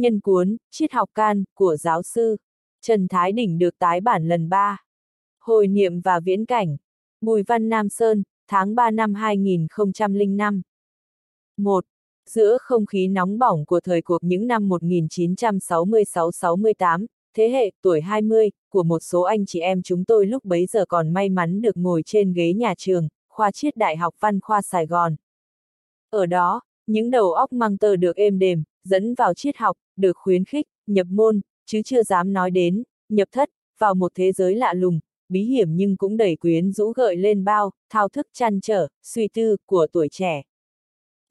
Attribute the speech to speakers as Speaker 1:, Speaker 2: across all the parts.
Speaker 1: Nhân cuốn, triết học can, của giáo sư. Trần Thái Đỉnh được tái bản lần 3. Hồi niệm và viễn cảnh. Bùi Văn Nam Sơn, tháng 3 năm 2005. 1. Giữa không khí nóng bỏng của thời cuộc những năm 1966-68, thế hệ tuổi 20 của một số anh chị em chúng tôi lúc bấy giờ còn may mắn được ngồi trên ghế nhà trường, khoa triết Đại học Văn khoa Sài Gòn. Ở đó, những đầu óc mang tơ được êm đềm, dẫn vào triết học, được khuyến khích, nhập môn, chứ chưa dám nói đến, nhập thất, vào một thế giới lạ lùng, bí hiểm nhưng cũng đầy quyến rũ gợi lên bao, thao thức chăn trở, suy tư, của tuổi trẻ.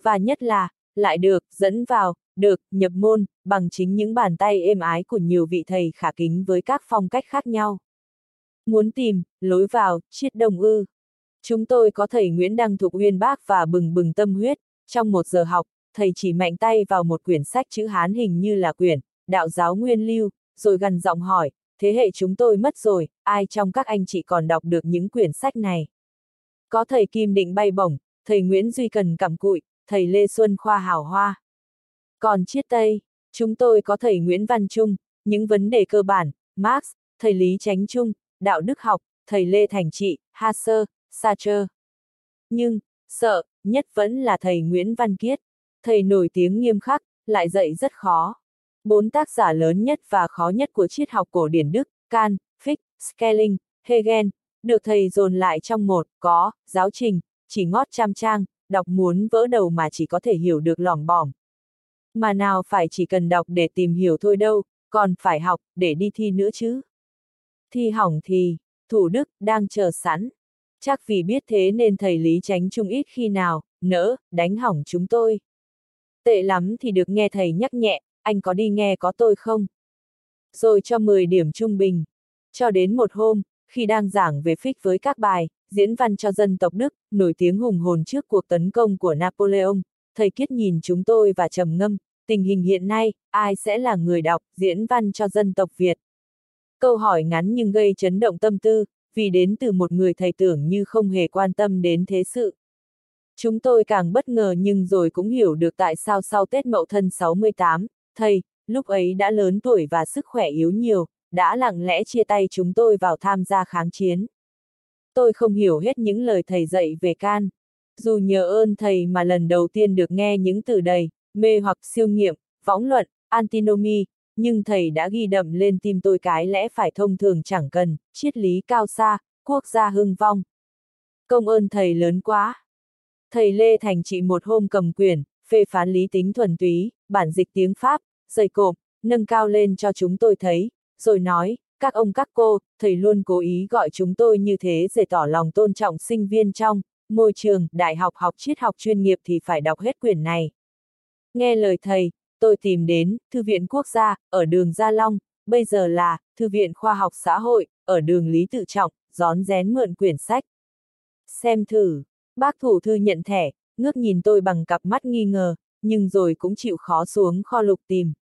Speaker 1: Và nhất là, lại được, dẫn vào, được, nhập môn, bằng chính những bàn tay êm ái của nhiều vị thầy khả kính với các phong cách khác nhau. Muốn tìm, lối vào, triết đồng ư. Chúng tôi có thầy Nguyễn Đăng Thục Uyên Bác và bừng bừng tâm huyết, trong một giờ học, thầy chỉ mạnh tay vào một quyển sách chữ Hán hình như là quyển, đạo giáo nguyên lưu, rồi gần giọng hỏi, thế hệ chúng tôi mất rồi, ai trong các anh chị còn đọc được những quyển sách này? Có thầy Kim Định bay bổng, thầy Nguyễn Duy Cần cầm cụi, thầy Lê Xuân Khoa hào hoa. Còn triết Tây, chúng tôi có thầy Nguyễn Văn Trung, những vấn đề cơ bản, Marx, thầy Lý Chánh Trung, đạo đức học, thầy Lê Thành Trị, Husserl, Sartre. Nhưng, sợ, nhất vẫn là thầy Nguyễn Văn Kiết. Thầy nổi tiếng nghiêm khắc, lại dạy rất khó. Bốn tác giả lớn nhất và khó nhất của triết học cổ điển Đức, Kant, Fichte, Schelling, Hegel, được thầy dồn lại trong một, có, giáo trình, chỉ ngót trăm trang, đọc muốn vỡ đầu mà chỉ có thể hiểu được lỏng bỏng. Mà nào phải chỉ cần đọc để tìm hiểu thôi đâu, còn phải học, để đi thi nữa chứ. Thi hỏng thì, Thủ Đức, đang chờ sẵn. Chắc vì biết thế nên thầy Lý Tránh Trung ít khi nào, nỡ, đánh hỏng chúng tôi. Tệ lắm thì được nghe thầy nhắc nhẹ, anh có đi nghe có tôi không? Rồi cho 10 điểm trung bình. Cho đến một hôm, khi đang giảng về phích với các bài, diễn văn cho dân tộc Đức, nổi tiếng hùng hồn trước cuộc tấn công của Napoleon, thầy Kiết nhìn chúng tôi và trầm ngâm, tình hình hiện nay, ai sẽ là người đọc, diễn văn cho dân tộc Việt? Câu hỏi ngắn nhưng gây chấn động tâm tư, vì đến từ một người thầy tưởng như không hề quan tâm đến thế sự. Chúng tôi càng bất ngờ nhưng rồi cũng hiểu được tại sao sau Tết Mậu Thân 68, thầy, lúc ấy đã lớn tuổi và sức khỏe yếu nhiều, đã lặng lẽ chia tay chúng tôi vào tham gia kháng chiến. Tôi không hiểu hết những lời thầy dạy về can. Dù nhờ ơn thầy mà lần đầu tiên được nghe những từ đầy, mê hoặc siêu nghiệm, võng luận, antinomy, nhưng thầy đã ghi đậm lên tim tôi cái lẽ phải thông thường chẳng cần, triết lý cao xa, quốc gia hưng vong. Công ơn thầy lớn quá. Thầy Lê Thành trị một hôm cầm quyền, phê phán lý tính thuần túy, bản dịch tiếng Pháp, dày cộp, nâng cao lên cho chúng tôi thấy, rồi nói, các ông các cô, thầy luôn cố ý gọi chúng tôi như thế để tỏ lòng tôn trọng sinh viên trong môi trường, đại học học triết học chuyên nghiệp thì phải đọc hết quyển này. Nghe lời thầy, tôi tìm đến Thư viện Quốc gia, ở đường Gia Long, bây giờ là Thư viện Khoa học Xã hội, ở đường Lý Tự Trọng, gión rén mượn quyển sách. Xem thử, bác thủ thư nhận thẻ, ngước nhìn tôi bằng cặp mắt nghi ngờ, nhưng rồi cũng chịu khó xuống kho lục tìm.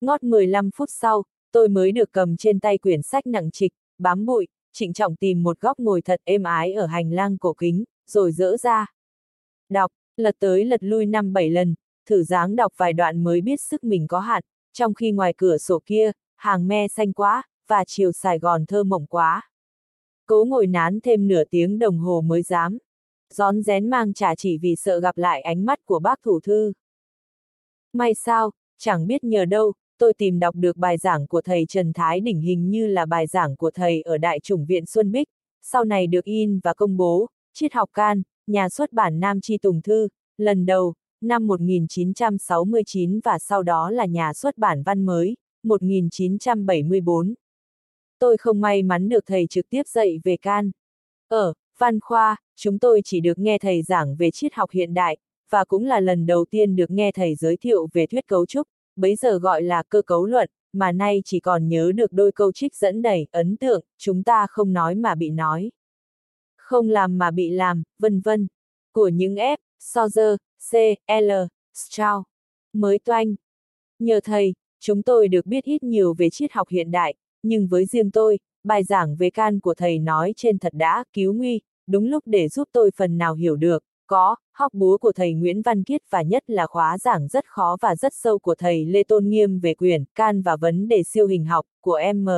Speaker 1: Ngót 15 phút sau, tôi mới được cầm trên tay quyển sách nặng trịch, bám bụi, trịnh trọng tìm một góc ngồi thật êm ái ở hành lang cổ kính, rồi dỡ ra. Đọc, lật tới lật lui năm bảy lần, thử dáng đọc vài đoạn mới biết sức mình có hạn, trong khi ngoài cửa sổ kia, hàng me xanh quá, và chiều Sài Gòn thơ mộng quá. Cố ngồi nán thêm nửa tiếng đồng hồ mới dám. Gión rén mang trả chỉ vì sợ gặp lại ánh mắt của bác thủ thư. May sao, chẳng biết nhờ đâu, tôi tìm đọc được bài giảng của thầy Trần Thái Đỉnh hình như là bài giảng của thầy ở Đại chủng viện Xuân Bích, sau này được in và công bố, triết học can, nhà xuất bản Nam Chi Tùng Thư, lần đầu, năm 1969 và sau đó là nhà xuất bản văn mới, 1974. Tôi không may mắn được thầy trực tiếp dạy về can. Ở văn khoa, chúng tôi chỉ được nghe thầy giảng về triết học hiện đại, và cũng là lần đầu tiên được nghe thầy giới thiệu về thuyết cấu trúc, bấy giờ gọi là cơ cấu luận, mà nay chỉ còn nhớ được đôi câu trích dẫn đầy, ấn tượng, chúng ta không nói mà bị nói. Không làm mà bị làm, vân vân. Của những F, Sozer, C, L, Strauss, mới toanh. Nhờ thầy, chúng tôi được biết ít nhiều về triết học hiện đại, nhưng với riêng tôi, bài giảng về can của thầy nói trên thật đã cứu nguy, đúng lúc để giúp tôi phần nào hiểu được, có, học búa của thầy Nguyễn Văn Kiết và nhất là khóa giảng rất khó và rất sâu của thầy Lê Tôn Nghiêm về quyền, can và vấn đề siêu hình học của M.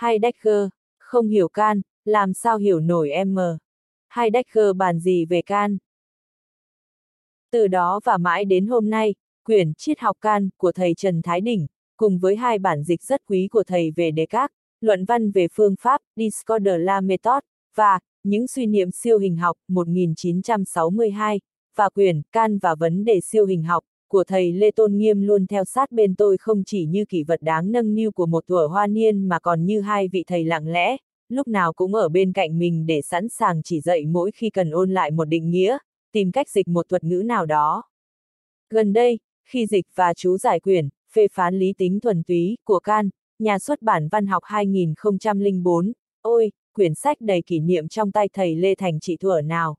Speaker 1: Heidegger, không hiểu can, làm sao hiểu nổi M. Heidegger bàn gì về can. Từ đó và mãi đến hôm nay, quyển Triết học can của thầy Trần Thái Đỉnh, cùng với hai bản dịch rất quý của thầy về Descartes, luận văn về phương pháp Discorder la Method, và những suy niệm siêu hình học 1962 và quyển can và vấn đề siêu hình học của thầy Lê Tôn Nghiêm luôn theo sát bên tôi không chỉ như kỷ vật đáng nâng niu của một tuổi hoa niên mà còn như hai vị thầy lặng lẽ, lúc nào cũng ở bên cạnh mình để sẵn sàng chỉ dạy mỗi khi cần ôn lại một định nghĩa, tìm cách dịch một thuật ngữ nào đó. Gần đây, khi dịch và chú giải quyển, phê phán lý tính thuần túy, của Can, nhà xuất bản văn học 2004, ôi, quyển sách đầy kỷ niệm trong tay thầy Lê Thành Chỉ thuở nào.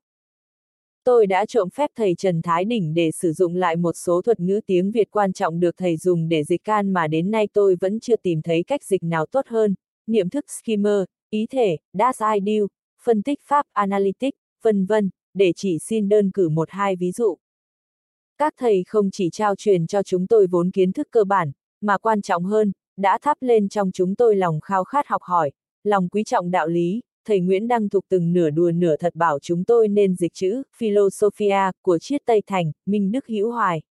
Speaker 1: Tôi đã trộm phép thầy Trần Thái Đỉnh để sử dụng lại một số thuật ngữ tiếng Việt quan trọng được thầy dùng để dịch can mà đến nay tôi vẫn chưa tìm thấy cách dịch nào tốt hơn, niệm thức skimmer, ý thể, das ideal, phân tích pháp analytic, vân vân, để chỉ xin đơn cử một hai ví dụ. Các thầy không chỉ trao truyền cho chúng tôi vốn kiến thức cơ bản, mà quan trọng hơn, đã thắp lên trong chúng tôi lòng khao khát học hỏi, lòng quý trọng đạo lý, thầy Nguyễn Đăng Thục từng nửa đùa nửa thật bảo chúng tôi nên dịch chữ Philosophia của triết Tây Thành, Minh Đức Hữu Hoài.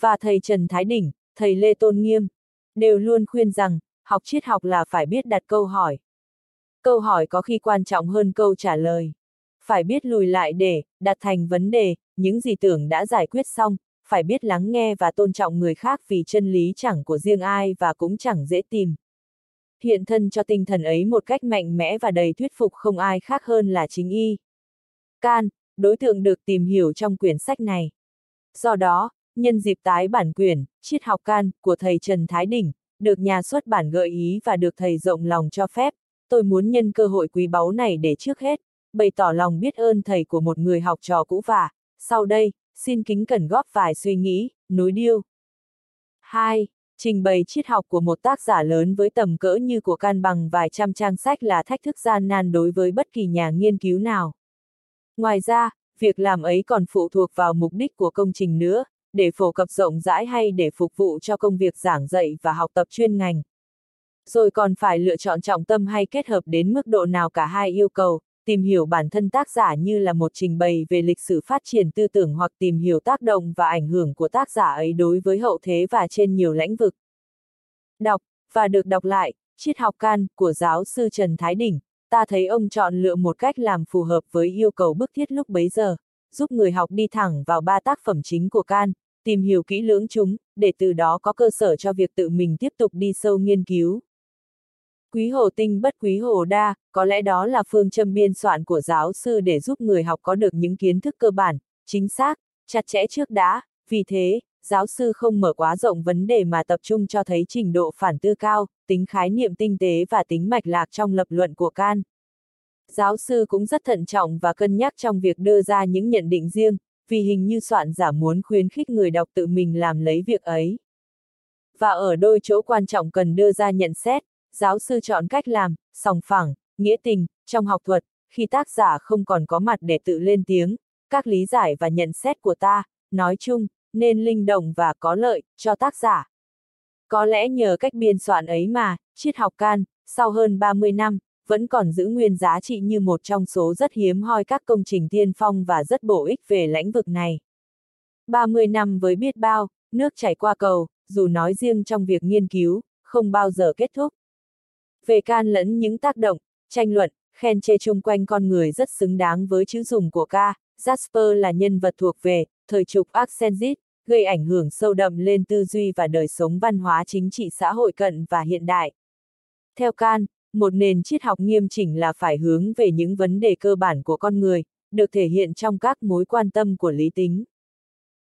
Speaker 1: Và thầy Trần Thái Đỉnh, thầy Lê Tôn Nghiêm, đều luôn khuyên rằng, học triết học là phải biết đặt câu hỏi. Câu hỏi có khi quan trọng hơn câu trả lời. Phải biết lùi lại để, đặt thành vấn đề, những gì tưởng đã giải quyết xong, phải biết lắng nghe và tôn trọng người khác vì chân lý chẳng của riêng ai và cũng chẳng dễ tìm. Hiện thân cho tinh thần ấy một cách mạnh mẽ và đầy thuyết phục không ai khác hơn là chính y. Can, đối tượng được tìm hiểu trong quyển sách này. Do đó, nhân dịp tái bản quyển, triết học can, của thầy Trần Thái Đỉnh, được nhà xuất bản gợi ý và được thầy rộng lòng cho phép, tôi muốn nhân cơ hội quý báu này để trước hết, bày tỏ lòng biết ơn thầy của một người học trò cũ và, sau đây, xin kính cẩn góp vài suy nghĩ, nối điêu. 2. Trình bày triết học của một tác giả lớn với tầm cỡ như của can bằng vài trăm trang sách là thách thức gian nan đối với bất kỳ nhà nghiên cứu nào. Ngoài ra, việc làm ấy còn phụ thuộc vào mục đích của công trình nữa, để phổ cập rộng rãi hay để phục vụ cho công việc giảng dạy và học tập chuyên ngành. Rồi còn phải lựa chọn trọng tâm hay kết hợp đến mức độ nào cả hai yêu cầu, tìm hiểu bản thân tác giả như là một trình bày về lịch sử phát triển tư tưởng hoặc tìm hiểu tác động và ảnh hưởng của tác giả ấy đối với hậu thế và trên nhiều lĩnh vực. Đọc, và được đọc lại, triết học can của giáo sư Trần Thái Đỉnh, ta thấy ông chọn lựa một cách làm phù hợp với yêu cầu bức thiết lúc bấy giờ, giúp người học đi thẳng vào ba tác phẩm chính của can, tìm hiểu kỹ lưỡng chúng, để từ đó có cơ sở cho việc tự mình tiếp tục đi sâu nghiên cứu. Quý hồ tinh bất quý hồ đa, có lẽ đó là phương châm biên soạn của giáo sư để giúp người học có được những kiến thức cơ bản, chính xác, chặt chẽ trước đã, vì thế, giáo sư không mở quá rộng vấn đề mà tập trung cho thấy trình độ phản tư cao, tính khái niệm tinh tế và tính mạch lạc trong lập luận của Can. Giáo sư cũng rất thận trọng và cân nhắc trong việc đưa ra những nhận định riêng, vì hình như soạn giả muốn khuyến khích người đọc tự mình làm lấy việc ấy. Và ở đôi chỗ quan trọng cần đưa ra nhận xét, giáo sư chọn cách làm, sòng phẳng, nghĩa tình, trong học thuật, khi tác giả không còn có mặt để tự lên tiếng, các lý giải và nhận xét của ta, nói chung, nên linh động và có lợi, cho tác giả. Có lẽ nhờ cách biên soạn ấy mà, triết học can, sau hơn 30 năm, vẫn còn giữ nguyên giá trị như một trong số rất hiếm hoi các công trình tiên phong và rất bổ ích về lĩnh vực này. 30 năm với biết bao, nước chảy qua cầu, dù nói riêng trong việc nghiên cứu, không bao giờ kết thúc. Về can lẫn những tác động, tranh luận, khen chê chung quanh con người rất xứng đáng với chữ dùng của ca, Jasper là nhân vật thuộc về, thời trục Axenzit, gây ảnh hưởng sâu đậm lên tư duy và đời sống văn hóa chính trị xã hội cận và hiện đại. Theo Can, một nền triết học nghiêm chỉnh là phải hướng về những vấn đề cơ bản của con người, được thể hiện trong các mối quan tâm của lý tính.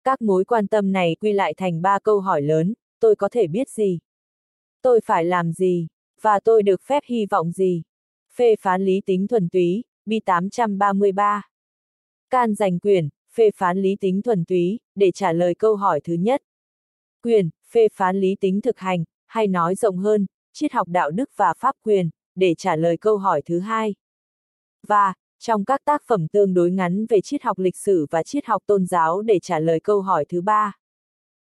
Speaker 1: Các mối quan tâm này quy lại thành ba câu hỏi lớn, tôi có thể biết gì? Tôi phải làm gì? Và tôi được phép hy vọng gì? Phê phán lý tính thuần túy, bi 833. Can giành quyền, phê phán lý tính thuần túy, để trả lời câu hỏi thứ nhất. Quyền, phê phán lý tính thực hành, hay nói rộng hơn, triết học đạo đức và pháp quyền, để trả lời câu hỏi thứ hai. Và, trong các tác phẩm tương đối ngắn về triết học lịch sử và triết học tôn giáo để trả lời câu hỏi thứ ba.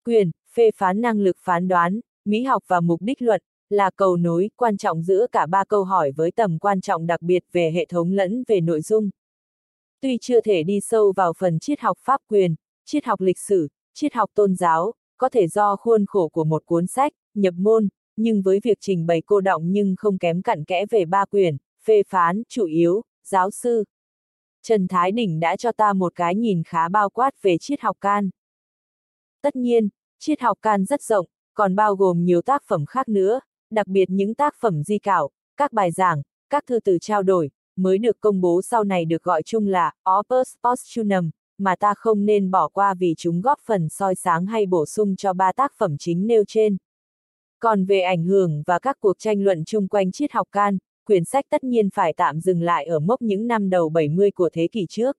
Speaker 1: Quyền, phê phán năng lực phán đoán, mỹ học và mục đích luận, là cầu nối quan trọng giữa cả ba câu hỏi với tầm quan trọng đặc biệt về hệ thống lẫn về nội dung. Tuy chưa thể đi sâu vào phần triết học pháp quyền, triết học lịch sử, triết học tôn giáo, có thể do khuôn khổ của một cuốn sách, nhập môn, nhưng với việc trình bày cô động nhưng không kém cặn kẽ về ba quyền, phê phán, chủ yếu, giáo sư. Trần Thái Đỉnh đã cho ta một cái nhìn khá bao quát về triết học can. Tất nhiên, triết học can rất rộng, còn bao gồm nhiều tác phẩm khác nữa, đặc biệt những tác phẩm di cảo, các bài giảng, các thư từ trao đổi, mới được công bố sau này được gọi chung là Opus Posthumus, mà ta không nên bỏ qua vì chúng góp phần soi sáng hay bổ sung cho ba tác phẩm chính nêu trên. Còn về ảnh hưởng và các cuộc tranh luận chung quanh triết học can, quyển sách tất nhiên phải tạm dừng lại ở mốc những năm đầu 70 của thế kỷ trước.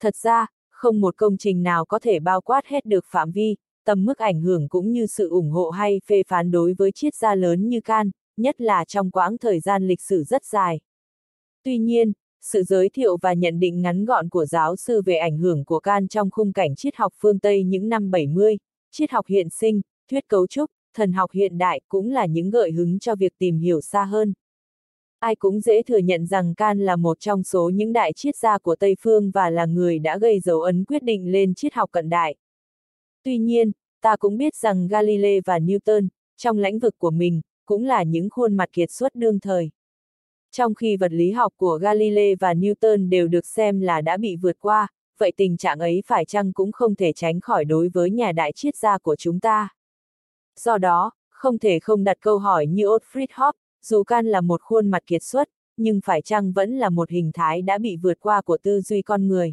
Speaker 1: Thật ra, không một công trình nào có thể bao quát hết được phạm vi, tầm mức ảnh hưởng cũng như sự ủng hộ hay phê phán đối với triết gia lớn như Can, nhất là trong quãng thời gian lịch sử rất dài. Tuy nhiên, sự giới thiệu và nhận định ngắn gọn của giáo sư về ảnh hưởng của Can trong khung cảnh triết học phương Tây những năm 70, triết học hiện sinh, thuyết cấu trúc, thần học hiện đại cũng là những gợi hứng cho việc tìm hiểu xa hơn. Ai cũng dễ thừa nhận rằng Can là một trong số những đại triết gia của Tây Phương và là người đã gây dấu ấn quyết định lên triết học cận đại. Tuy nhiên, ta cũng biết rằng Galilei và Newton, trong lĩnh vực của mình, cũng là những khuôn mặt kiệt xuất đương thời. Trong khi vật lý học của Galilei và Newton đều được xem là đã bị vượt qua, vậy tình trạng ấy phải chăng cũng không thể tránh khỏi đối với nhà đại triết gia của chúng ta. Do đó, không thể không đặt câu hỏi như Otfried Hopp, dù Can là một khuôn mặt kiệt xuất, nhưng phải chăng vẫn là một hình thái đã bị vượt qua của tư duy con người.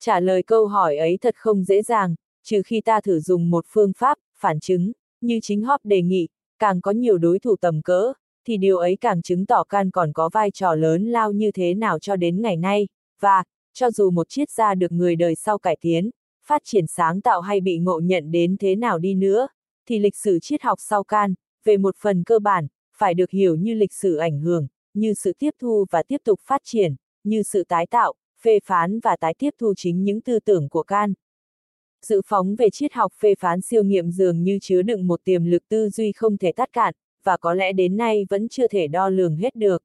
Speaker 1: Trả lời câu hỏi ấy thật không dễ dàng, trừ khi ta thử dùng một phương pháp, phản chứng, như chính Hop đề nghị, càng có nhiều đối thủ tầm cỡ, thì điều ấy càng chứng tỏ Can còn có vai trò lớn lao như thế nào cho đến ngày nay, và, cho dù một triết gia được người đời sau cải tiến, phát triển sáng tạo hay bị ngộ nhận đến thế nào đi nữa, thì lịch sử triết học sau Can, về một phần cơ bản, phải được hiểu như lịch sử ảnh hưởng, như sự tiếp thu và tiếp tục phát triển, như sự tái tạo, phê phán và tái tiếp thu chính những tư tưởng của Can. Dự phóng về triết học phê phán siêu nghiệm dường như chứa đựng một tiềm lực tư duy không thể tắt cạn, và có lẽ đến nay vẫn chưa thể đo lường hết được.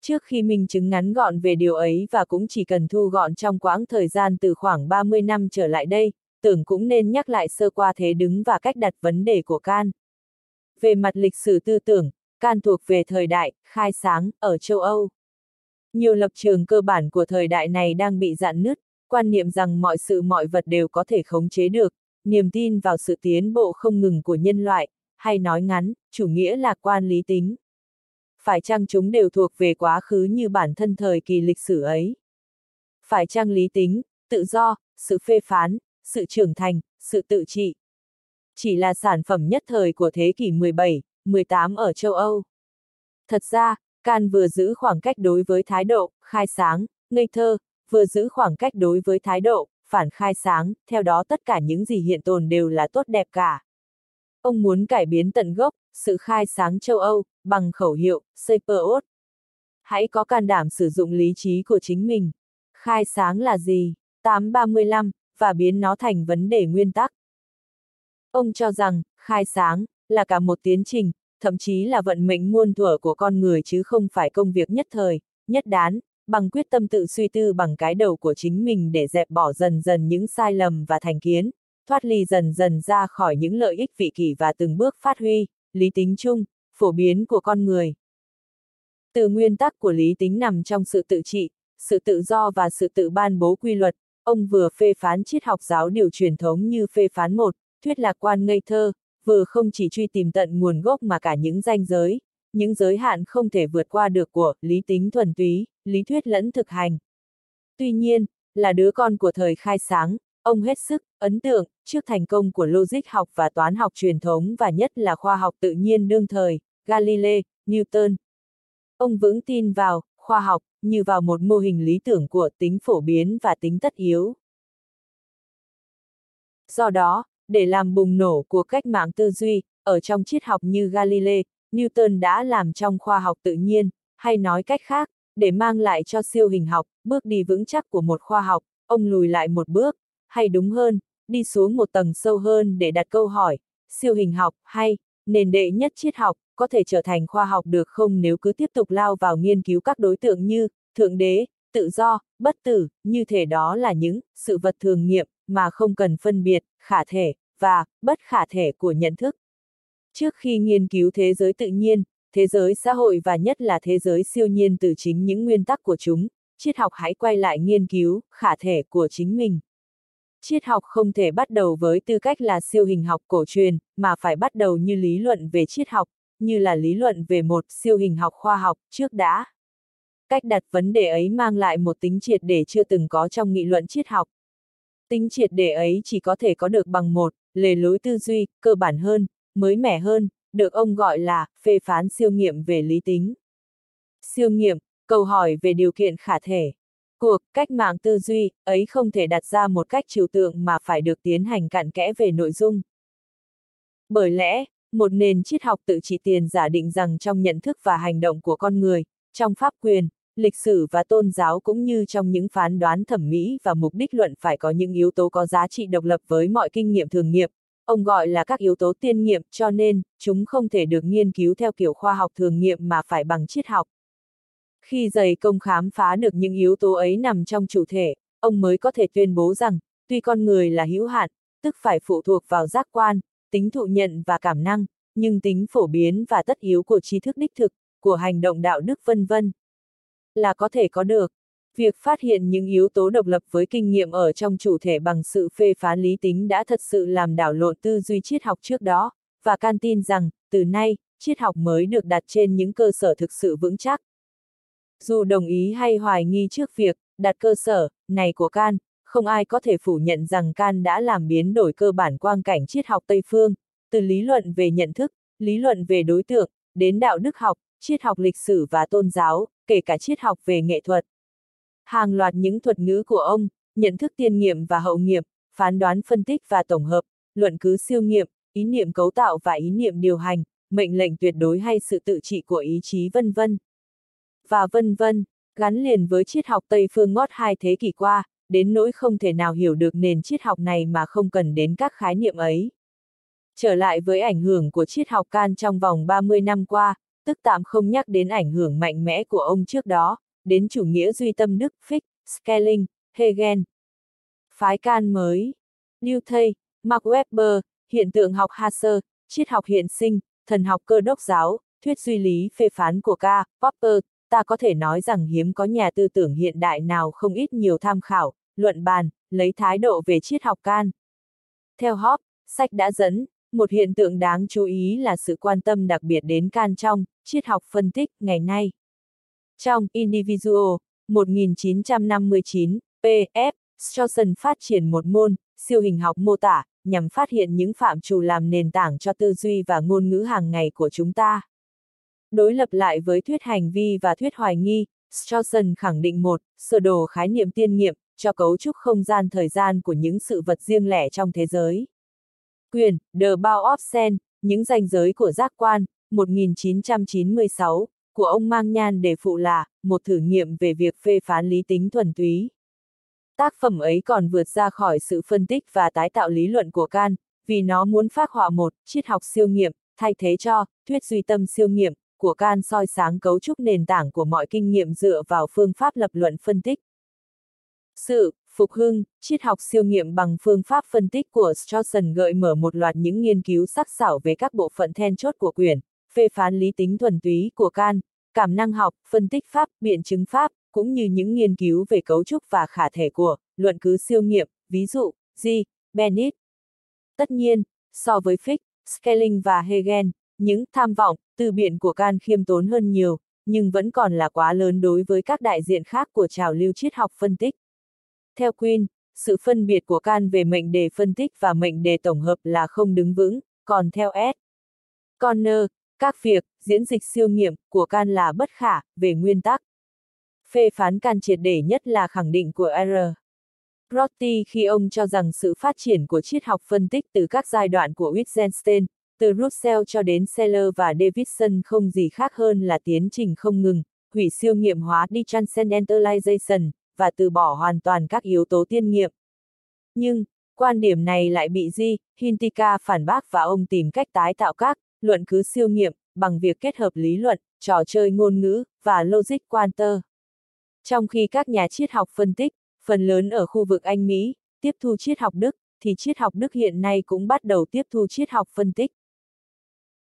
Speaker 1: Trước khi minh chứng ngắn gọn về điều ấy và cũng chỉ cần thu gọn trong quãng thời gian từ khoảng 30 năm trở lại đây, tưởng cũng nên nhắc lại sơ qua thế đứng và cách đặt vấn đề của Can. Về mặt lịch sử tư tưởng, Can thuộc về thời đại, khai sáng, ở châu Âu. Nhiều lập trường cơ bản của thời đại này đang bị dạn nứt, quan niệm rằng mọi sự mọi vật đều có thể khống chế được, niềm tin vào sự tiến bộ không ngừng của nhân loại, hay nói ngắn, chủ nghĩa lạc quan lý tính. Phải chăng chúng đều thuộc về quá khứ như bản thân thời kỳ lịch sử ấy? Phải chăng lý tính, tự do, sự phê phán, sự trưởng thành, sự tự trị? Chỉ là sản phẩm nhất thời của thế kỷ 17, 18 ở châu Âu. Thật ra, Can vừa giữ khoảng cách đối với thái độ, khai sáng, ngây thơ, vừa giữ khoảng cách đối với thái độ, phản khai sáng, theo đó tất cả những gì hiện tồn đều là tốt đẹp cả. Ông muốn cải biến tận gốc, sự khai sáng châu Âu, bằng khẩu hiệu, Seperot. Hãy có can đảm sử dụng lý trí của chính mình. Khai sáng là gì? 835, và biến nó thành vấn đề nguyên tắc. Ông cho rằng, khai sáng, là cả một tiến trình, thậm chí là vận mệnh muôn thuở của con người chứ không phải công việc nhất thời, nhất đán, bằng quyết tâm tự suy tư bằng cái đầu của chính mình để dẹp bỏ dần dần những sai lầm và thành kiến, thoát ly dần dần ra khỏi những lợi ích vị kỷ và từng bước phát huy, lý tính chung, phổ biến của con người. Từ nguyên tắc của lý tính nằm trong sự tự trị, sự tự do và sự tự ban bố quy luật, ông vừa phê phán triết học giáo điều truyền thống như phê phán một, thuyết lạc quan ngây thơ, vừa không chỉ truy tìm tận nguồn gốc mà cả những danh giới, những giới hạn không thể vượt qua được của lý tính thuần túy, lý thuyết lẫn thực hành. Tuy nhiên, là đứa con của thời khai sáng, ông hết sức ấn tượng trước thành công của logic học và toán học truyền thống và nhất là khoa học tự nhiên đương thời, Galilei, Newton. Ông vững tin vào khoa học như vào một mô hình lý tưởng của tính phổ biến và tính tất yếu. Do đó, để làm bùng nổ của cách mạng tư duy, ở trong triết học như Galilei, Newton đã làm trong khoa học tự nhiên, hay nói cách khác, để mang lại cho siêu hình học, bước đi vững chắc của một khoa học, ông lùi lại một bước, hay đúng hơn, đi xuống một tầng sâu hơn để đặt câu hỏi, siêu hình học, hay, nền đệ nhất triết học, có thể trở thành khoa học được không nếu cứ tiếp tục lao vào nghiên cứu các đối tượng như, thượng đế, tự do, bất tử, như thể đó là những sự vật thường nghiệm mà không cần phân biệt, khả thể, và bất khả thể của nhận thức. Trước khi nghiên cứu thế giới tự nhiên, thế giới xã hội và nhất là thế giới siêu nhiên từ chính những nguyên tắc của chúng, triết học hãy quay lại nghiên cứu khả thể của chính mình. Triết học không thể bắt đầu với tư cách là siêu hình học cổ truyền, mà phải bắt đầu như lý luận về triết học, như là lý luận về một siêu hình học khoa học trước đã. Cách đặt vấn đề ấy mang lại một tính triệt để chưa từng có trong nghị luận triết học. Tính triệt để ấy chỉ có thể có được bằng một, lề lối tư duy, cơ bản hơn, mới mẻ hơn, được ông gọi là phê phán siêu nghiệm về lý tính. Siêu nghiệm, câu hỏi về điều kiện khả thể. Cuộc cách mạng tư duy ấy không thể đặt ra một cách trừu tượng mà phải được tiến hành cặn kẽ về nội dung. Bởi lẽ, một nền triết học tự trị tiền giả định rằng trong nhận thức và hành động của con người, trong pháp quyền, lịch sử và tôn giáo cũng như trong những phán đoán thẩm mỹ và mục đích luận phải có những yếu tố có giá trị độc lập với mọi kinh nghiệm thường nghiệm, ông gọi là các yếu tố tiên nghiệm cho nên, chúng không thể được nghiên cứu theo kiểu khoa học thường nghiệm mà phải bằng triết học. Khi dày công khám phá được những yếu tố ấy nằm trong chủ thể, ông mới có thể tuyên bố rằng, tuy con người là hữu hạn, tức phải phụ thuộc vào giác quan, tính thụ nhận và cảm năng, nhưng tính phổ biến và tất yếu của trí thức đích thực, của hành động đạo đức vân vân là có thể có được. Việc phát hiện những yếu tố độc lập với kinh nghiệm ở trong chủ thể bằng sự phê phán lý tính đã thật sự làm đảo lộn tư duy triết học trước đó, và can tin rằng, từ nay, triết học mới được đặt trên những cơ sở thực sự vững chắc. Dù đồng ý hay hoài nghi trước việc đặt cơ sở này của Can, không ai có thể phủ nhận rằng Can đã làm biến đổi cơ bản quang cảnh triết học Tây phương, từ lý luận về nhận thức, lý luận về đối tượng, đến đạo đức học, triết học lịch sử và tôn giáo, kể cả triết học về nghệ thuật. Hàng loạt những thuật ngữ của ông, nhận thức tiên nghiệm và hậu nghiệm, phán đoán phân tích và tổng hợp, luận cứ siêu nghiệm, ý niệm cấu tạo và ý niệm điều hành, mệnh lệnh tuyệt đối hay sự tự trị của ý chí vân vân. Và vân vân, gắn liền với triết học Tây phương ngót hai thế kỷ qua, đến nỗi không thể nào hiểu được nền triết học này mà không cần đến các khái niệm ấy. Trở lại với ảnh hưởng của triết học can trong vòng 30 năm qua, tức tạm không nhắc đến ảnh hưởng mạnh mẽ của ông trước đó, đến chủ nghĩa duy tâm Đức, Fichte, Schelling, Hegel. Phái can mới, Newton, Mark Weber, hiện tượng học Husserl, triết học hiện sinh, thần học cơ đốc giáo, thuyết duy lý phê phán của K. Popper, ta có thể nói rằng hiếm có nhà tư tưởng hiện đại nào không ít nhiều tham khảo, luận bàn, lấy thái độ về triết học can. Theo Hobbes, sách đã dẫn, một hiện tượng đáng chú ý là sự quan tâm đặc biệt đến can trong, triết học phân tích, ngày nay. Trong Individual, 1959, P.F. Strawson phát triển một môn, siêu hình học mô tả, nhằm phát hiện những phạm trù làm nền tảng cho tư duy và ngôn ngữ hàng ngày của chúng ta. Đối lập lại với thuyết hành vi và thuyết hoài nghi, Strawson khẳng định một, sơ đồ khái niệm tiên nghiệm, cho cấu trúc không gian thời gian của những sự vật riêng lẻ trong thế giới. Quyền, The Bow of Sen, những ranh giới của giác quan, 1996, của ông Mang Nhan để phụ là, một thử nghiệm về việc phê phán lý tính thuần túy. Tác phẩm ấy còn vượt ra khỏi sự phân tích và tái tạo lý luận của Can, vì nó muốn phát họa một triết học siêu nghiệm, thay thế cho thuyết duy tâm siêu nghiệm của Can soi sáng cấu trúc nền tảng của mọi kinh nghiệm dựa vào phương pháp lập luận phân tích. Sự phục hưng, triết học siêu nghiệm bằng phương pháp phân tích của Strawson gợi mở một loạt những nghiên cứu sắc sảo về các bộ phận then chốt của quyển, phê phán lý tính thuần túy của Can, cảm năng học, phân tích pháp, biện chứng pháp, cũng như những nghiên cứu về cấu trúc và khả thể của, luận cứ siêu nghiệm, ví dụ, G. Bennett. Tất nhiên, so với Fichte, Schelling và Hegel, những tham vọng, từ biện của Can khiêm tốn hơn nhiều, nhưng vẫn còn là quá lớn đối với các đại diện khác của trào lưu triết học phân tích. Theo Queen, sự phân biệt của Can về mệnh đề phân tích và mệnh đề tổng hợp là không đứng vững, còn theo S. Conner, các việc, diễn dịch siêu nghiệm của Can là bất khả, về nguyên tắc. Phê phán Can triệt để nhất là khẳng định của R. Rotti khi ông cho rằng sự phát triển của triết học phân tích từ các giai đoạn của Wittgenstein, từ Russell cho đến Seller và Davidson không gì khác hơn là tiến trình không ngừng, hủy siêu nghiệm hóa đi transcendentalization, và từ bỏ hoàn toàn các yếu tố tiên nghiệm. Nhưng, quan điểm này lại bị Di, Hintika phản bác và ông tìm cách tái tạo các luận cứ siêu nghiệm bằng việc kết hợp lý luận, trò chơi ngôn ngữ, và logic quanter. Trong khi các nhà triết học phân tích, phần lớn ở khu vực Anh Mỹ, tiếp thu triết học Đức, thì triết học Đức hiện nay cũng bắt đầu tiếp thu triết học phân tích.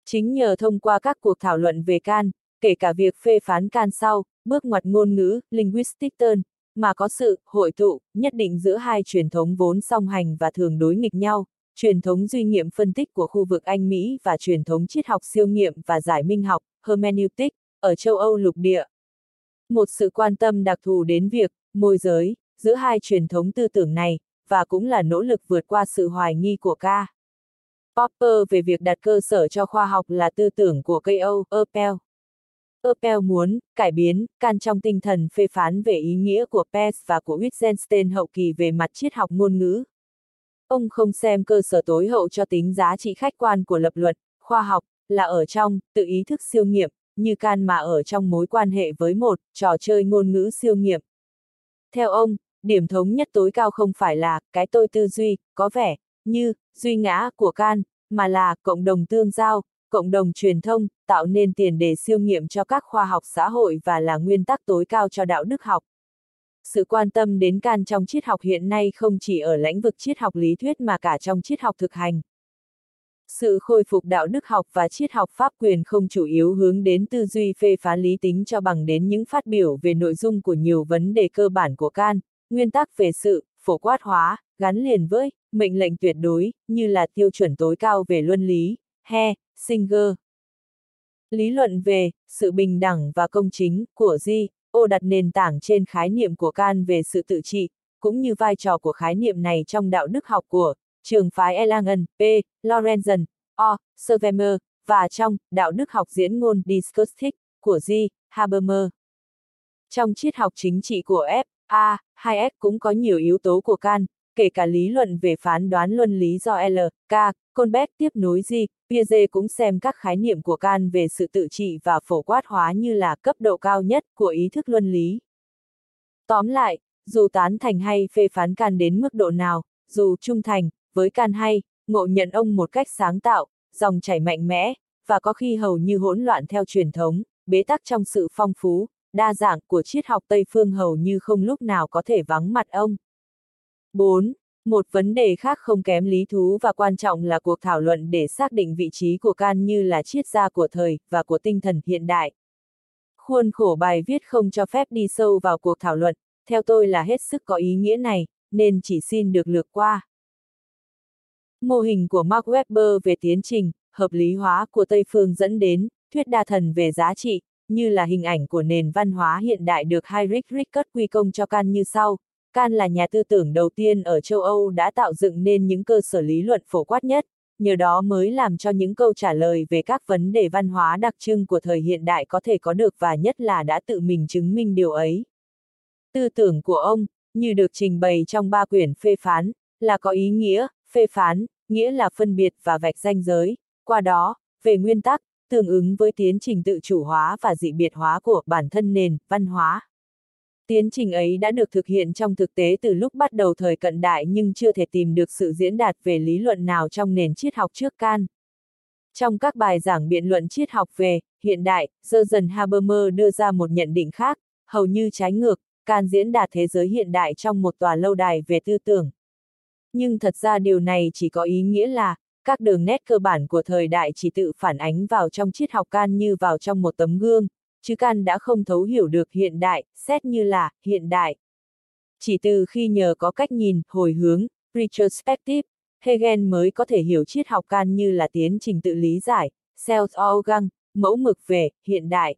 Speaker 1: Chính nhờ thông qua các cuộc thảo luận về can, kể cả việc phê phán can sau, bước ngoặt ngôn ngữ, linguistic turn, mà có sự hội tụ nhất định giữa hai truyền thống vốn song hành và thường đối nghịch nhau, truyền thống duy nghiệm phân tích của khu vực Anh Mỹ và truyền thống triết học siêu nghiệm và giải minh học, hermeneutic, ở châu Âu lục địa. Một sự quan tâm đặc thù đến việc, môi giới, giữa hai truyền thống tư tưởng này, và cũng là nỗ lực vượt qua sự hoài nghi của ca. Popper về việc đặt cơ sở cho khoa học là tư tưởng của cây Âu, Opel. O'Pel muốn, cải biến, can trong tinh thần phê phán về ý nghĩa của Peirce và của Wittgenstein hậu kỳ về mặt triết học ngôn ngữ. Ông không xem cơ sở tối hậu cho tính giá trị khách quan của lập luận, khoa học, là ở trong, tự ý thức siêu nghiệm, như can mà ở trong mối quan hệ với một, trò chơi ngôn ngữ siêu nghiệm. Theo ông, điểm thống nhất tối cao không phải là, cái tôi tư duy, có vẻ, như, duy ngã của can, mà là, cộng đồng tương giao, cộng đồng truyền thông, tạo nên tiền đề siêu nghiệm cho các khoa học xã hội và là nguyên tắc tối cao cho đạo đức học. Sự quan tâm đến can trong triết học hiện nay không chỉ ở lĩnh vực triết học lý thuyết mà cả trong triết học thực hành. Sự khôi phục đạo đức học và triết học pháp quyền không chủ yếu hướng đến tư duy phê phán lý tính cho bằng đến những phát biểu về nội dung của nhiều vấn đề cơ bản của can, nguyên tắc về sự, phổ quát hóa, gắn liền với, mệnh lệnh tuyệt đối, như là tiêu chuẩn tối cao về luân lý, he, Singer. Lý luận về sự bình đẳng và công chính của Di, ô đặt nền tảng trên khái niệm của Can về sự tự trị, cũng như vai trò của khái niệm này trong đạo đức học của trường phái Erlangen, P. Lorenzen, O. Servemer, và trong đạo đức học diễn ngôn discursive của G. Habermas. Trong triết học chính trị của F. A. 2S cũng có nhiều yếu tố của Can, kể cả lý luận về phán đoán luân lý do L. K. Colbert tiếp nối gì, Piaget cũng xem các khái niệm của Can về sự tự trị và phổ quát hóa như là cấp độ cao nhất của ý thức luân lý. Tóm lại, dù tán thành hay phê phán Can đến mức độ nào, dù trung thành, với Can hay, ngộ nhận ông một cách sáng tạo, dòng chảy mạnh mẽ, và có khi hầu như hỗn loạn theo truyền thống, bế tắc trong sự phong phú, đa dạng của triết học Tây phương hầu như không lúc nào có thể vắng mặt ông. 4. Một vấn đề khác không kém lý thú và quan trọng là cuộc thảo luận để xác định vị trí của can như là triết gia của thời, và của tinh thần hiện đại. Khuôn khổ bài viết không cho phép đi sâu vào cuộc thảo luận, theo tôi là hết sức có ý nghĩa này, nên chỉ xin được lược qua. Mô hình của Mark Webber về tiến trình, hợp lý hóa của Tây Phương dẫn đến, thuyết đa thần về giá trị, như là hình ảnh của nền văn hóa hiện đại được Heinrich Rickert quy công cho can như sau, Can là nhà tư tưởng đầu tiên ở châu Âu đã tạo dựng nên những cơ sở lý luận phổ quát nhất, nhờ đó mới làm cho những câu trả lời về các vấn đề văn hóa đặc trưng của thời hiện đại có thể có được và nhất là đã tự mình chứng minh điều ấy. Tư tưởng của ông, như được trình bày trong ba quyển phê phán, là có ý nghĩa, phê phán, nghĩa là phân biệt và vạch ranh giới, qua đó, về nguyên tắc, tương ứng với tiến trình tự chủ hóa và dị biệt hóa của bản thân nền, văn hóa. Tiến trình ấy đã được thực hiện trong thực tế từ lúc bắt đầu thời cận đại nhưng chưa thể tìm được sự diễn đạt về lý luận nào trong nền triết học trước can. Trong các bài giảng biện luận triết học về hiện đại, Jürgen Habermas đưa ra một nhận định khác, hầu như trái ngược, can diễn đạt thế giới hiện đại trong một tòa lâu đài về tư tưởng. Nhưng thật ra điều này chỉ có ý nghĩa là, các đường nét cơ bản của thời đại chỉ tự phản ánh vào trong triết học can như vào trong một tấm gương, chứ can đã không thấu hiểu được hiện đại, xét như là, hiện đại. Chỉ từ khi nhờ có cách nhìn, hồi hướng, retrospective, Hegel mới có thể hiểu triết học can như là tiến trình tự lý giải, self-organ, mẫu mực về, hiện đại.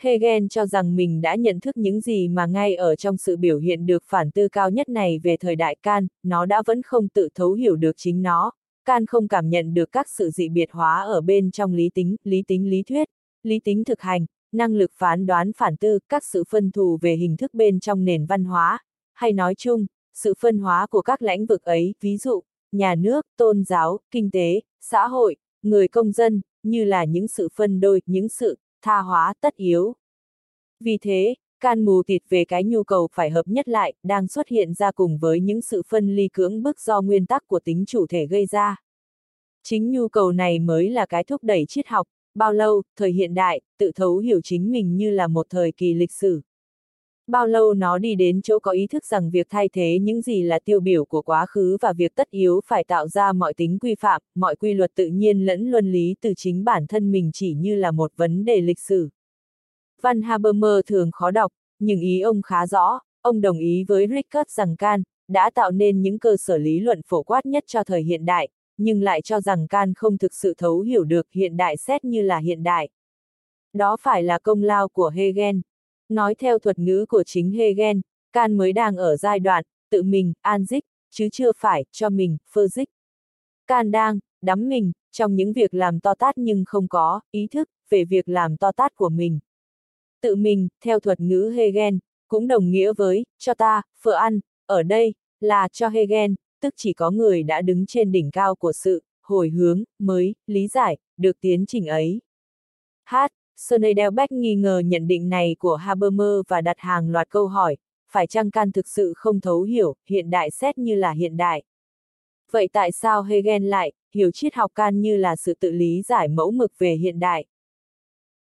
Speaker 1: Hegel cho rằng mình đã nhận thức những gì mà ngay ở trong sự biểu hiện được phản tư cao nhất này về thời đại can, nó đã vẫn không tự thấu hiểu được chính nó, can không cảm nhận được các sự dị biệt hóa ở bên trong lý tính, lý tính lý thuyết, lý tính thực hành, năng lực phán đoán phản tư, các sự phân thù về hình thức bên trong nền văn hóa, hay nói chung, sự phân hóa của các lãnh vực ấy, ví dụ, nhà nước, tôn giáo, kinh tế, xã hội, người công dân, như là những sự phân đôi, những sự tha hóa, tất yếu. Vì thế, can mù tịt về cái nhu cầu phải hợp nhất lại, đang xuất hiện ra cùng với những sự phân ly cưỡng bức do nguyên tắc của tính chủ thể gây ra. Chính nhu cầu này mới là cái thúc đẩy triết học, bao lâu, thời hiện đại, tự thấu hiểu chính mình như là một thời kỳ lịch sử. Bao lâu nó đi đến chỗ có ý thức rằng việc thay thế những gì là tiêu biểu của quá khứ và việc tất yếu phải tạo ra mọi tính quy phạm, mọi quy luật tự nhiên lẫn luân lý từ chính bản thân mình chỉ như là một vấn đề lịch sử. Văn Habermas thường khó đọc, nhưng ý ông khá rõ, ông đồng ý với Rickert rằng Kant đã tạo nên những cơ sở lý luận phổ quát nhất cho thời hiện đại, nhưng lại cho rằng can không thực sự thấu hiểu được hiện đại xét như là hiện đại. Đó phải là công lao của Hegel. Nói theo thuật ngữ của chính Hegel, can mới đang ở giai đoạn, tự mình, an dích, chứ chưa phải, cho mình, phơ dích. Can đang, đắm mình, trong những việc làm to tát nhưng không có, ý thức, về việc làm to tát của mình. Tự mình, theo thuật ngữ Hegel, cũng đồng nghĩa với, cho ta, phở ăn, ở đây, là cho Hegel, tức chỉ có người đã đứng trên đỉnh cao của sự, hồi hướng, mới, lý giải, được tiến trình ấy. Hát, Sonnendelbeck nghi ngờ nhận định này của Habermas và đặt hàng loạt câu hỏi, phải chăng can thực sự không thấu hiểu, hiện đại xét như là hiện đại. Vậy tại sao Hegel lại, hiểu triết học can như là sự tự lý giải mẫu mực về hiện đại?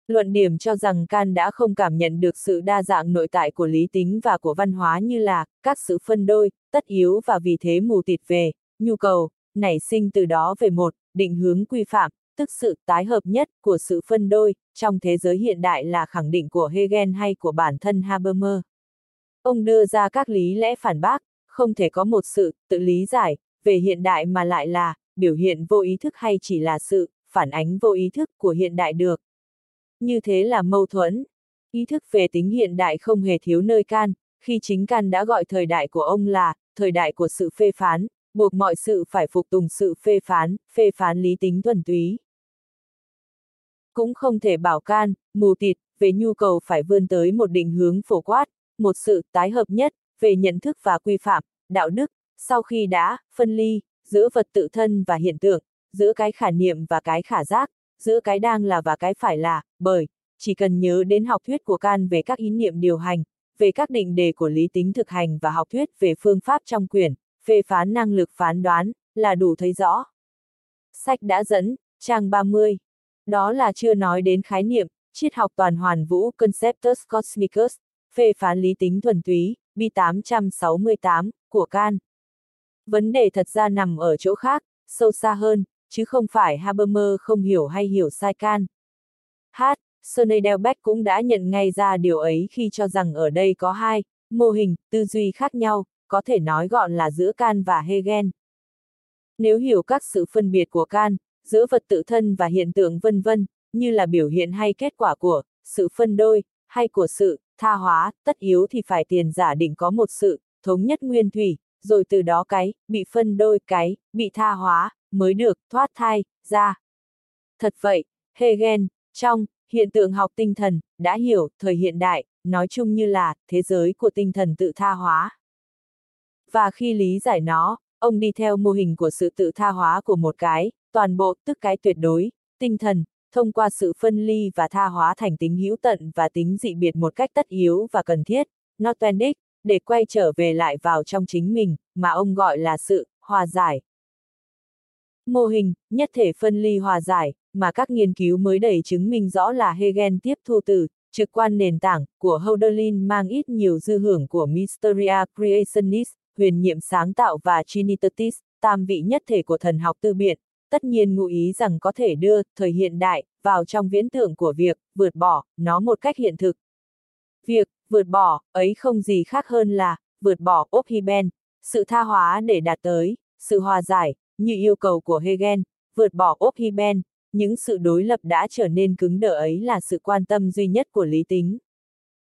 Speaker 1: Luận điểm cho rằng Can đã không cảm nhận được sự đa dạng nội tại của lý tính và của văn hóa như là, các sự phân đôi, tất yếu và vì thế mù tịt về, nhu cầu, nảy sinh từ đó về một, định hướng quy phạm, tức sự tái hợp nhất của sự phân đôi, trong thế giới hiện đại là khẳng định của Hegel hay của bản thân Habermas. Ông đưa ra các lý lẽ phản bác, không thể có một sự tự lý giải về hiện đại mà lại là biểu hiện vô ý thức hay chỉ là sự phản ánh vô ý thức của hiện đại được. Như thế là mâu thuẫn. Ý thức về tính hiện đại không hề thiếu nơi can, khi chính can đã gọi thời đại của ông là, thời đại của sự phê phán, buộc mọi sự phải phục tùng sự phê phán, phê phán lý tính thuần túy. Cũng không thể bảo can, mù tịt, về nhu cầu phải vươn tới một định hướng phổ quát, một sự tái hợp nhất, về nhận thức và quy phạm, đạo đức, sau khi đã, phân ly, giữa vật tự thân và hiện tượng, giữa cái khả niệm và cái khả giác, giữa cái đang là và cái phải là, bởi, chỉ cần nhớ đến học thuyết của Can về các ý niệm điều hành, về các định đề của lý tính thực hành và học thuyết về phương pháp trong quyển, phê phán năng lực phán đoán, là đủ thấy rõ. Sách đã dẫn, trang 30. Đó là chưa nói đến khái niệm, triết học toàn hoàn vũ Conceptus Cosmicus, phê phán lý tính thuần túy, B868, của Can. Vấn đề thật ra nằm ở chỗ khác, sâu xa hơn, chứ không phải Habermas không hiểu hay hiểu sai can. Hát, Sonnendelbeck cũng đã nhận ngay ra điều ấy khi cho rằng ở đây có hai mô hình, tư duy khác nhau, có thể nói gọn là giữa can và Hegel. Nếu hiểu các sự phân biệt của can, giữa vật tự thân và hiện tượng vân vân, như là biểu hiện hay kết quả của sự phân đôi, hay của sự tha hóa, tất yếu thì phải tiền giả định có một sự thống nhất nguyên thủy, rồi từ đó cái bị phân đôi cái bị tha hóa, mới được thoát thai ra. Thật vậy, Hegel, trong hiện tượng học tinh thần, đã hiểu thời hiện đại, nói chung như là thế giới của tinh thần tự tha hóa. Và khi lý giải nó, ông đi theo mô hình của sự tự tha hóa của một cái, toàn bộ, tức cái tuyệt đối, tinh thần, thông qua sự phân ly và tha hóa thành tính hữu tận và tính dị biệt một cách tất yếu và cần thiết, Nortendic, để quay trở về lại vào trong chính mình, mà ông gọi là sự hòa giải. Mô hình, nhất thể phân ly hòa giải, mà các nghiên cứu mới đầy chứng minh rõ là Hegel tiếp thu từ, trực quan nền tảng, của Hölderlin mang ít nhiều dư hưởng của Mysteria Creationis, huyền nhiệm sáng tạo và Trinitatis, tam vị nhất thể của thần học tư biện, tất nhiên ngụ ý rằng có thể đưa thời hiện đại vào trong viễn tưởng của việc vượt bỏ nó một cách hiện thực. Việc vượt bỏ ấy không gì khác hơn là vượt bỏ Ophiben, sự tha hóa để đạt tới sự hòa giải, như yêu cầu của Hegel, vượt bỏ Ophiben, những sự đối lập đã trở nên cứng đờ ấy là sự quan tâm duy nhất của lý tính.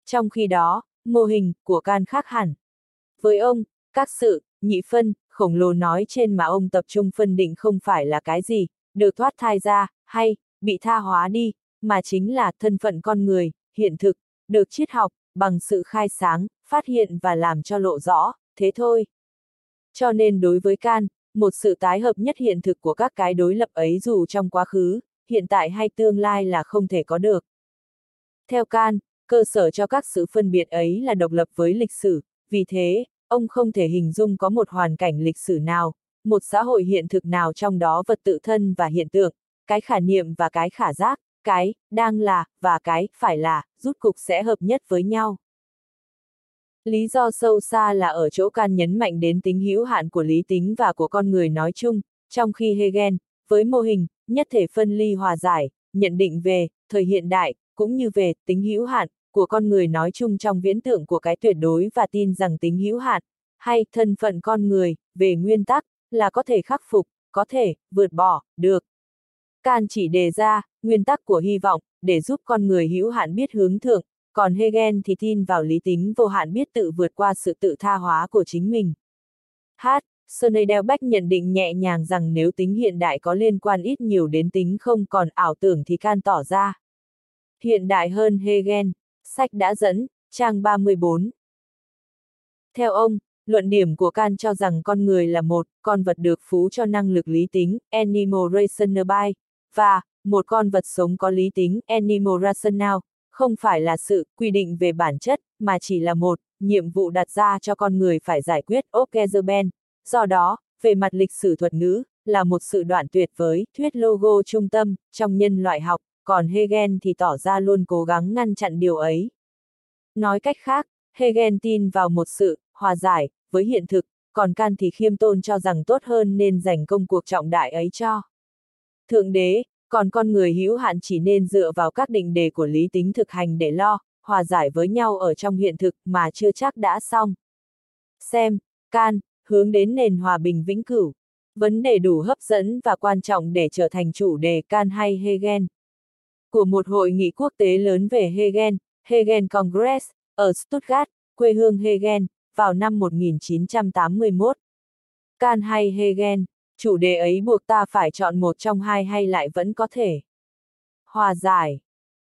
Speaker 1: Trong khi đó, mô hình của can khác hẳn. Với ông, các sự, nhị phân, khổng lồ nói trên mà ông tập trung phân định không phải là cái gì, được thoát thai ra, hay, bị tha hóa đi, mà chính là thân phận con người, hiện thực, được triết học, bằng sự khai sáng, phát hiện và làm cho lộ rõ, thế thôi. Cho nên đối với Can, một sự tái hợp nhất hiện thực của các cái đối lập ấy dù trong quá khứ, hiện tại hay tương lai là không thể có được. Theo Can, cơ sở cho các sự phân biệt ấy là độc lập với lịch sử, vì thế, ông không thể hình dung có một hoàn cảnh lịch sử nào, một xã hội hiện thực nào trong đó vật tự thân và hiện tượng, cái khả niệm và cái khả giác, cái, đang là, và cái, phải là, rút cục sẽ hợp nhất với nhau. Lý do sâu xa là ở chỗ can nhấn mạnh đến tính hữu hạn của lý tính và của con người nói chung, trong khi Hegel, với mô hình, nhất thể phân ly hòa giải, nhận định về, thời hiện đại, cũng như về, tính hữu hạn, của con người nói chung trong viễn tượng của cái tuyệt đối và tin rằng tính hữu hạn, hay thân phận con người, về nguyên tắc, là có thể khắc phục, có thể, vượt bỏ, được. Can chỉ đề ra, nguyên tắc của hy vọng, để giúp con người hữu hạn biết hướng thượng, còn Hegel thì tin vào lý tính vô hạn biết tự vượt qua sự tự tha hóa của chính mình. H. Sonnendelbeck nhận định nhẹ nhàng rằng nếu tính hiện đại có liên quan ít nhiều đến tính không còn ảo tưởng thì can tỏ ra. Hiện đại hơn Hegel, sách đã dẫn, trang 34. Theo ông, luận điểm của Kant cho rằng con người là một con vật được phú cho năng lực lý tính, animal rational by, và một con vật sống có lý tính, animal rational, không phải là sự quy định về bản chất, mà chỉ là một nhiệm vụ đặt ra cho con người phải giải quyết Okezerben. Do đó, về mặt lịch sử thuật ngữ, là một sự đoạn tuyệt với thuyết logo trung tâm trong nhân loại học, còn Hegel thì tỏ ra luôn cố gắng ngăn chặn điều ấy. Nói cách khác, Hegel tin vào một sự hòa giải với hiện thực, còn Can thì khiêm tôn cho rằng tốt hơn nên dành công cuộc trọng đại ấy cho Thượng đế, còn con người hữu hạn chỉ nên dựa vào các định đề của lý tính thực hành để lo, hòa giải với nhau ở trong hiện thực mà chưa chắc đã xong. Xem, can, hướng đến nền hòa bình vĩnh cửu. Vấn đề đủ hấp dẫn và quan trọng để trở thành chủ đề can hay Hegel. Của một hội nghị quốc tế lớn về Hegel, Hegel Congress, ở Stuttgart, quê hương Hegel, vào năm 1981. Can hay Hegel, chủ đề ấy buộc ta phải chọn một trong hai hay lại vẫn có thể. Hòa giải.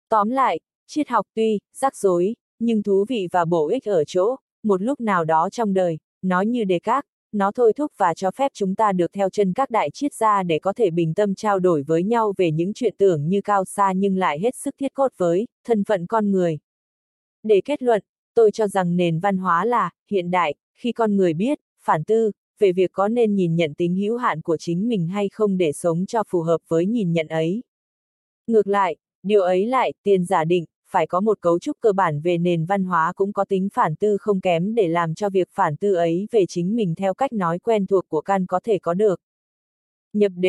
Speaker 1: Tóm lại, triết học tuy, rắc rối, nhưng thú vị và bổ ích ở chỗ, một lúc nào đó trong đời, nó như đề các, nó thôi thúc và cho phép chúng ta được theo chân các đại triết gia để có thể bình tâm trao đổi với nhau về những chuyện tưởng như cao xa nhưng lại hết sức thiết cốt với thân phận con người. Để kết luận, tôi cho rằng nền văn hóa là hiện đại, khi con người biết, phản tư, về việc có nên nhìn nhận tính hữu hạn của chính mình hay không để sống cho phù hợp với nhìn nhận ấy. Ngược lại, điều ấy lại, tiền giả định, phải có một cấu trúc cơ bản về nền văn hóa cũng có tính phản tư không kém để làm cho việc phản tư ấy về chính mình theo cách nói quen thuộc của căn có thể có được. Nhập đề